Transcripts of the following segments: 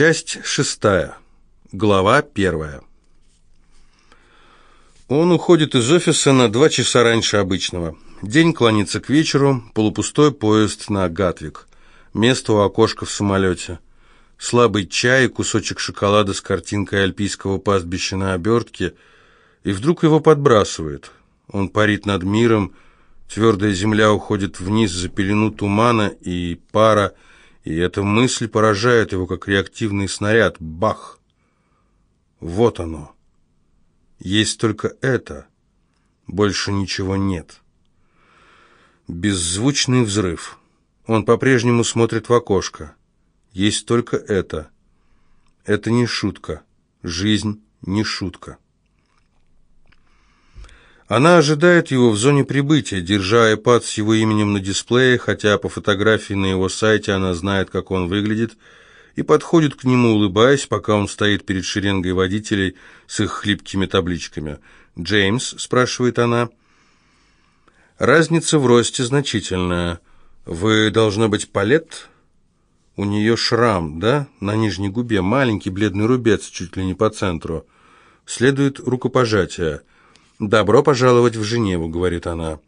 Часть шестая. Глава первая. Он уходит из офиса на два часа раньше обычного. День клонится к вечеру, полупустой поезд на Гатвик. Место у окошка в самолете. Слабый чай и кусочек шоколада с картинкой альпийского пастбища на обертке. И вдруг его подбрасывает. Он парит над миром, твердая земля уходит вниз за пелену тумана и пара, и эта мысль поражает его, как реактивный снаряд. Бах! Вот оно. Есть только это. Больше ничего нет. Беззвучный взрыв. Он по-прежнему смотрит в окошко. Есть только это. Это не шутка. Жизнь не шутка. Она ожидает его в зоне прибытия, держа iPad с его именем на дисплее, хотя по фотографии на его сайте она знает, как он выглядит, и подходит к нему, улыбаясь, пока он стоит перед шеренгой водителей с их хлипкими табличками. «Джеймс?» – спрашивает она. Разница в росте значительная. «Вы, должно быть, палет?» У нее шрам, да, на нижней губе, маленький бледный рубец, чуть ли не по центру. Следует рукопожатие – «Добро пожаловать в Женеву», — говорит она.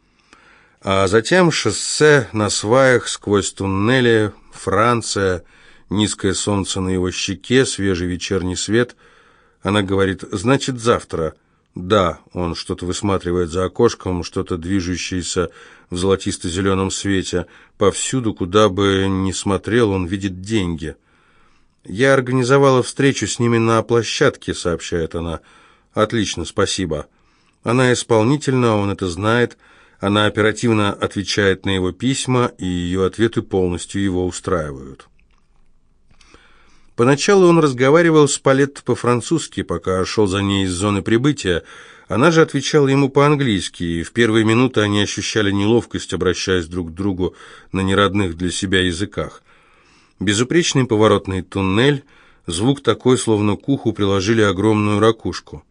А затем шоссе на сваях сквозь туннели, Франция, низкое солнце на его щеке, свежий вечерний свет. Она говорит, «Значит, завтра». «Да», он что-то высматривает за окошком, что-то движущееся в золотисто-зеленом свете. Повсюду, куда бы ни смотрел, он видит деньги. «Я организовала встречу с ними на площадке», — сообщает она. «Отлично, спасибо». Она исполнительна, он это знает, она оперативно отвечает на его письма, и ее ответы полностью его устраивают. Поначалу он разговаривал с Палетто по-французски, пока шел за ней из зоны прибытия. Она же отвечала ему по-английски, и в первые минуты они ощущали неловкость, обращаясь друг к другу на неродных для себя языках. Безупречный поворотный туннель, звук такой, словно к уху приложили огромную ракушку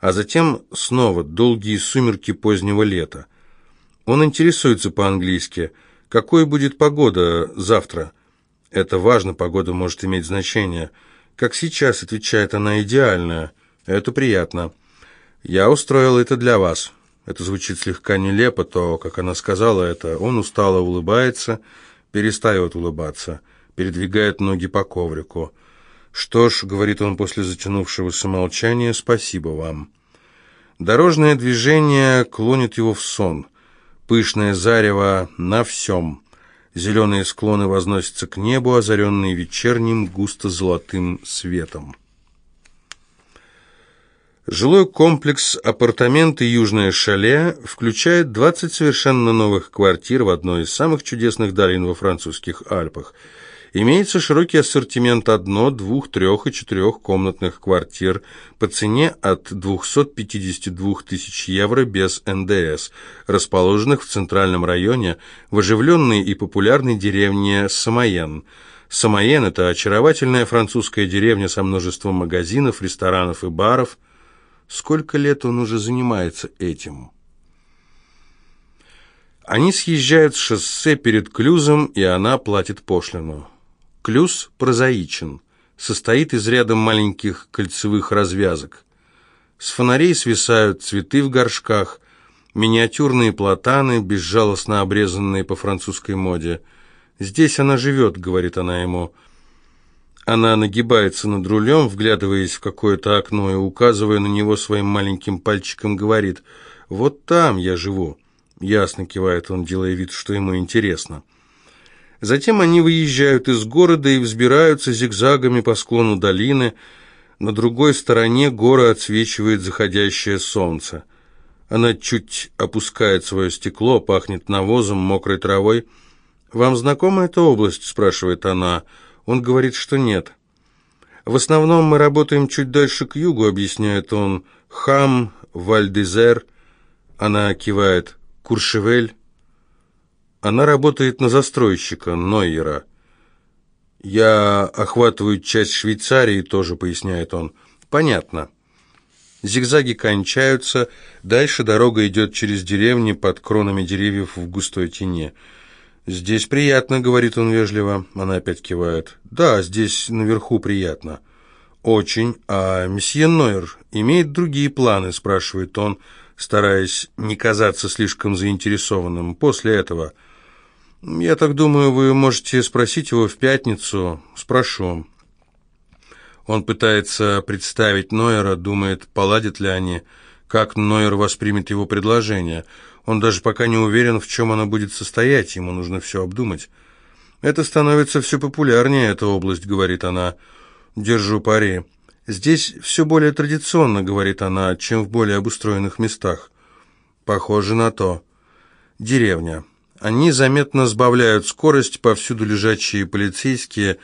а затем снова долгие сумерки позднего лета. Он интересуется по-английски, какой будет погода завтра. Это важно, погода может иметь значение. Как сейчас, отвечает она, идеальная. Это приятно. Я устроил это для вас. Это звучит слегка нелепо, то, как она сказала это, он устало улыбается, перестает улыбаться, передвигает ноги по коврику. «Что ж», — говорит он после затянувшегося молчания, — «спасибо вам». Дорожное движение клонит его в сон. Пышное зарево на всем. Зеленые склоны возносятся к небу, озаренные вечерним густо-золотым светом. Жилой комплекс «Апартаменты Южное шале» включает 20 совершенно новых квартир в одной из самых чудесных долин во французских Альпах – Имеется широкий ассортимент одно-, двух-, трех- и четырехкомнатных квартир по цене от 252 тысяч евро без НДС, расположенных в центральном районе в оживленной и популярной деревне Самоен. Самоен – это очаровательная французская деревня со множеством магазинов, ресторанов и баров. Сколько лет он уже занимается этим? Они съезжают с шоссе перед Клюзом, и она платит пошлину. Клюз прозаичен, состоит из ряда маленьких кольцевых развязок. С фонарей свисают цветы в горшках, миниатюрные платаны, безжалостно обрезанные по французской моде. «Здесь она живет», — говорит она ему. Она нагибается над рулем, вглядываясь в какое-то окно и, указывая на него своим маленьким пальчиком, говорит «Вот там я живу». Ясно кивает он, делая вид, что ему интересно. Затем они выезжают из города и взбираются зигзагами по склону долины. На другой стороне горы отсвечивает заходящее солнце. Она чуть опускает свое стекло, пахнет навозом, мокрой травой. «Вам знакома эта область?» – спрашивает она. Он говорит, что нет. «В основном мы работаем чуть дальше к югу», – объясняет он. «Хам, Вальдезер». Она кивает. «Куршевель». Она работает на застройщика Нойера. Я охватываю часть Швейцарии, тоже поясняет он. Понятно. Зигзаги кончаются, дальше дорога идет через деревни под кронами деревьев в густой тени. «Здесь приятно», — говорит он вежливо. Она опять кивает. «Да, здесь наверху приятно». «Очень. А месье Нойер имеет другие планы?» — спрашивает он, стараясь не казаться слишком заинтересованным. «После этого...» «Я так думаю, вы можете спросить его в пятницу. Спрошу». Он пытается представить Нойера, думает, поладят ли они, как Нойер воспримет его предложение — он даже пока не уверен, в чем она будет состоять, ему нужно все обдумать. «Это становится все популярнее, эта область», — говорит она. «Держу пари. Здесь все более традиционно», — говорит она, — «чем в более обустроенных местах». «Похоже на то». Деревня. Они заметно сбавляют скорость, повсюду лежачие полицейские,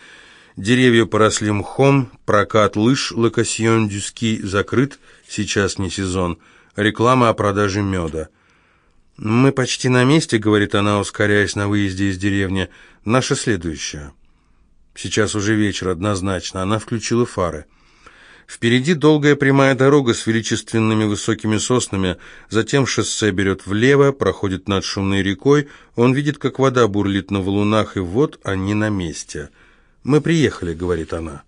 деревья поросли мхом, прокат лыж Лакасьон-Дюски закрыт, сейчас не сезон, реклама о продаже меда. «Мы почти на месте», — говорит она, ускоряясь на выезде из деревни. «Наша следующая». Сейчас уже вечер, однозначно. Она включила фары. Впереди долгая прямая дорога с величественными высокими соснами, затем шоссе берет влево, проходит над шумной рекой, он видит, как вода бурлит на валунах, и вот они на месте. «Мы приехали», — говорит она.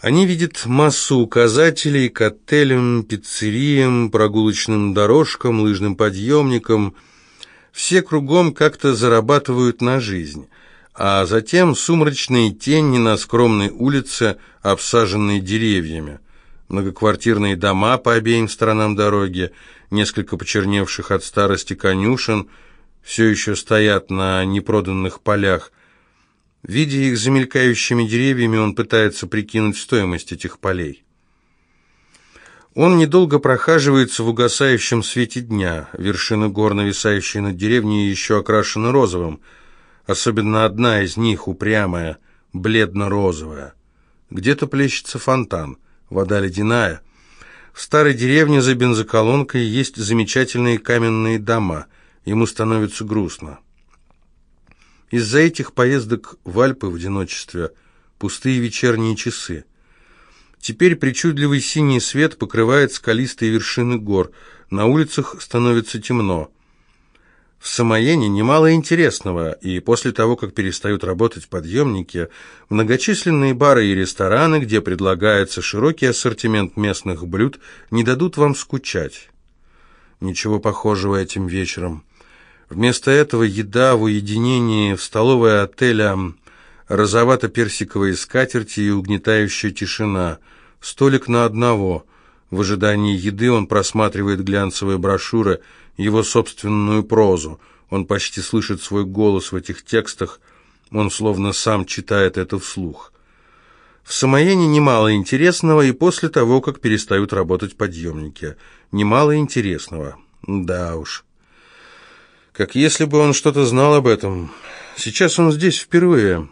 Они видят массу указателей к отелям, пиццериям, прогулочным дорожкам, лыжным подъемникам. Все кругом как-то зарабатывают на жизнь. А затем сумрачные тени на скромной улице, обсаженной деревьями. Многоквартирные дома по обеим сторонам дороги, несколько почерневших от старости конюшен, все еще стоят на непроданных полях, Видя их замелькающими деревьями, он пытается прикинуть стоимость этих полей. Он недолго прохаживается в угасающем свете дня. Вершины гор, нависающие над деревней, еще окрашены розовым. Особенно одна из них, упрямая, бледно-розовая. Где-то плещется фонтан, вода ледяная. В старой деревне за бензоколонкой есть замечательные каменные дома. Ему становится грустно. Из-за этих поездок в Альпы в одиночестве пустые вечерние часы. Теперь причудливый синий свет покрывает скалистые вершины гор, на улицах становится темно. В Самоене немало интересного, и после того, как перестают работать подъемники, многочисленные бары и рестораны, где предлагается широкий ассортимент местных блюд, не дадут вам скучать. Ничего похожего этим вечером. Вместо этого еда в уединении в столовой отеля, розовато-персиковые скатерти и угнетающая тишина. Столик на одного. В ожидании еды он просматривает глянцевые брошюры, его собственную прозу. Он почти слышит свой голос в этих текстах, он словно сам читает это вслух. В Самоене немало интересного, и после того, как перестают работать подъемники. Немало интересного. Да уж как если бы он что-то знал об этом. Сейчас он здесь впервые.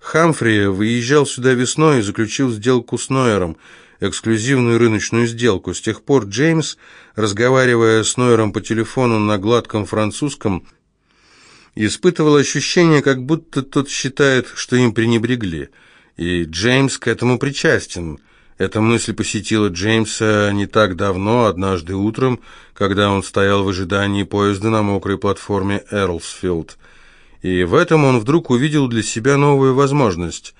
Хамфри выезжал сюда весной и заключил сделку с Нойером, эксклюзивную рыночную сделку. С тех пор Джеймс, разговаривая с Нойером по телефону на гладком французском, испытывал ощущение, как будто тот считает, что им пренебрегли. И Джеймс к этому причастен – эта мысль посетила Джеймса не так давно, однажды утром, когда он стоял в ожидании поезда на мокрой платформе Эрлсфилд. И в этом он вдруг увидел для себя новую возможность.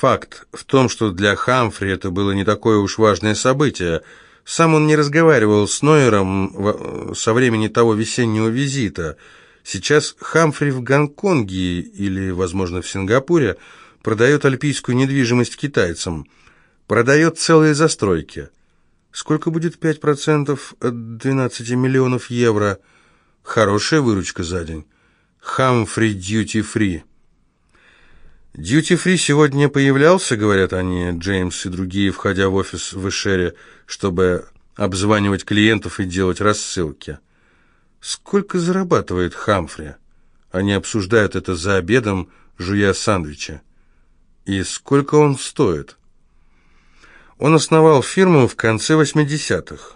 Факт в том, что для Хамфри это было не такое уж важное событие. Сам он не разговаривал с Нойером со времени того весеннего визита. Сейчас Хамфри в Гонконге или, возможно, в Сингапуре продает альпийскую недвижимость китайцам – продает целые застройки. Сколько будет 5% от 12 миллионов евро? Хорошая выручка за день. Хамфри Дьюти Фри. Дьюти Фри сегодня появлялся, говорят они, Джеймс и другие, входя в офис в Эшере, чтобы обзванивать клиентов и делать рассылки. Сколько зарабатывает Хамфри? Они обсуждают это за обедом, жуя сандвичи. И сколько он стоит? Он основал фирму в конце 80-х.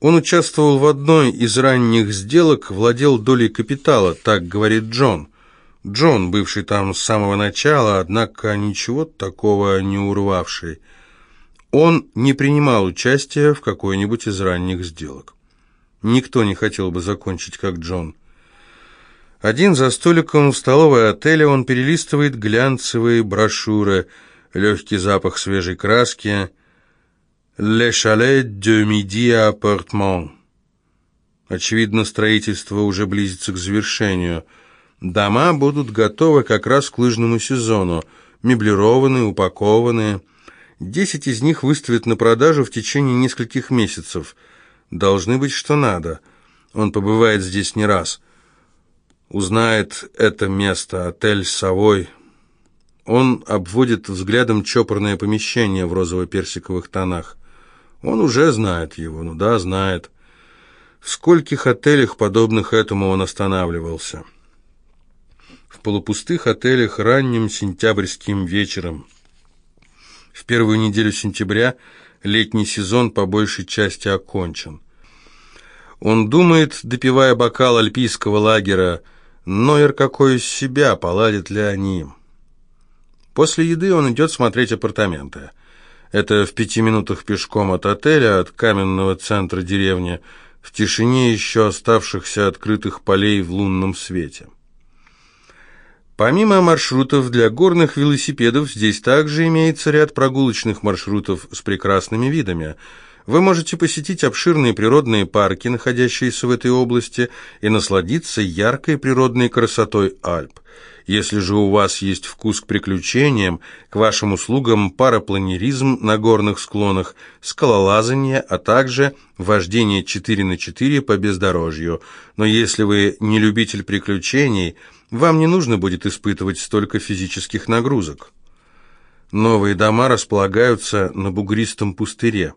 Он участвовал в одной из ранних сделок, владел долей капитала, так говорит Джон. Джон, бывший там с самого начала, однако ничего такого не урвавший. Он не принимал участия в какой-нибудь из ранних сделок. Никто не хотел бы закончить как Джон. Один за столиком в столовой отеля он перелистывает глянцевые брошюры, легкий запах свежей краски «Le chalet de midi appartement». Очевидно, строительство уже близится к завершению. Дома будут готовы как раз к лыжному сезону, меблированные, упакованные. Десять из них выставят на продажу в течение нескольких месяцев. Должны быть что надо. Он побывает здесь не раз. Узнает это место, отель «Совой». Он обводит взглядом чопорное помещение в розово-персиковых тонах. Он уже знает его, ну да, знает. В скольких отелях, подобных этому, он останавливался? В полупустых отелях ранним сентябрьским вечером. В первую неделю сентября летний сезон по большей части окончен. Он думает, допивая бокал альпийского лагеря, «Нойер какой из себя, поладят ли они?» После еды он идет смотреть апартаменты. Это в пяти минутах пешком от отеля, от каменного центра деревни – в тишине еще оставшихся открытых полей в лунном свете. Помимо маршрутов для горных велосипедов, здесь также имеется ряд прогулочных маршрутов с прекрасными видами. Вы можете посетить обширные природные парки, находящиеся в этой области, и насладиться яркой природной красотой Альп. Если же у вас есть вкус к приключениям, к вашим услугам парапланеризм на горных склонах, скалолазание, а также вождение 4 на 4 по бездорожью. Но если вы не любитель приключений, вам не нужно будет испытывать столько физических нагрузок. Новые дома располагаются на бугристом пустыре.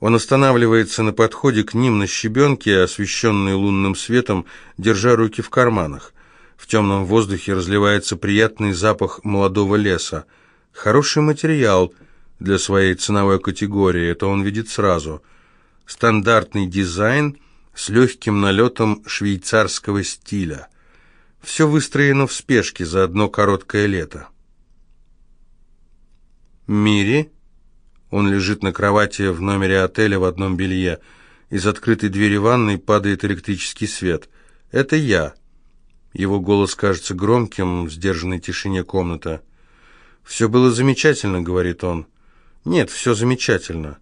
Он останавливается на подходе к ним на щебенке, освещенной лунным светом, держа руки в карманах. В темном воздухе разливается приятный запах молодого леса. Хороший материал для своей ценовой категории, это он видит сразу. Стандартный дизайн с легким налетом швейцарского стиля. Все выстроено в спешке за одно короткое лето. Мири, он лежит на кровати в номере отеля в одном белье. Из открытой двери ванной падает электрический свет. Это я. Его голос кажется громким в сдержанной тишине комнаты. «Все было замечательно», — говорит он. «Нет, все замечательно».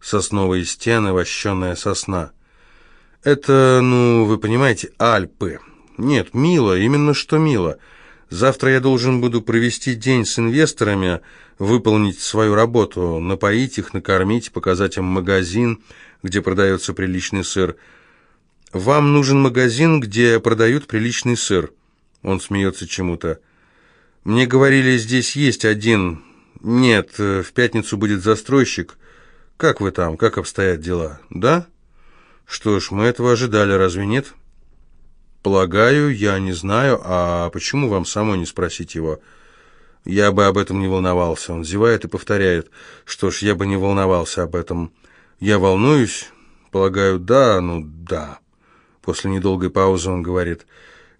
Сосновые стены, вощенная сосна. «Это, ну, вы понимаете, Альпы». «Нет, мило, именно что мило. Завтра я должен буду провести день с инвесторами, выполнить свою работу, напоить их, накормить, показать им магазин, где продается приличный сыр». «Вам нужен магазин, где продают приличный сыр». Он смеется чему-то. «Мне говорили, здесь есть один. Нет, э, в пятницу будет застройщик. Как вы там? Как обстоят дела? Да? Что ж, мы этого ожидали, разве нет?» «Полагаю, я не знаю. А почему вам самой не спросить его?» «Я бы об этом не волновался». Он зевает и повторяет. «Что ж, я бы не волновался об этом. Я волнуюсь?» «Полагаю, да, ну да». После недолгой паузы он говорит,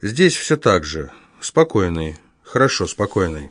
«Здесь все так же. Спокойный. Хорошо, спокойный».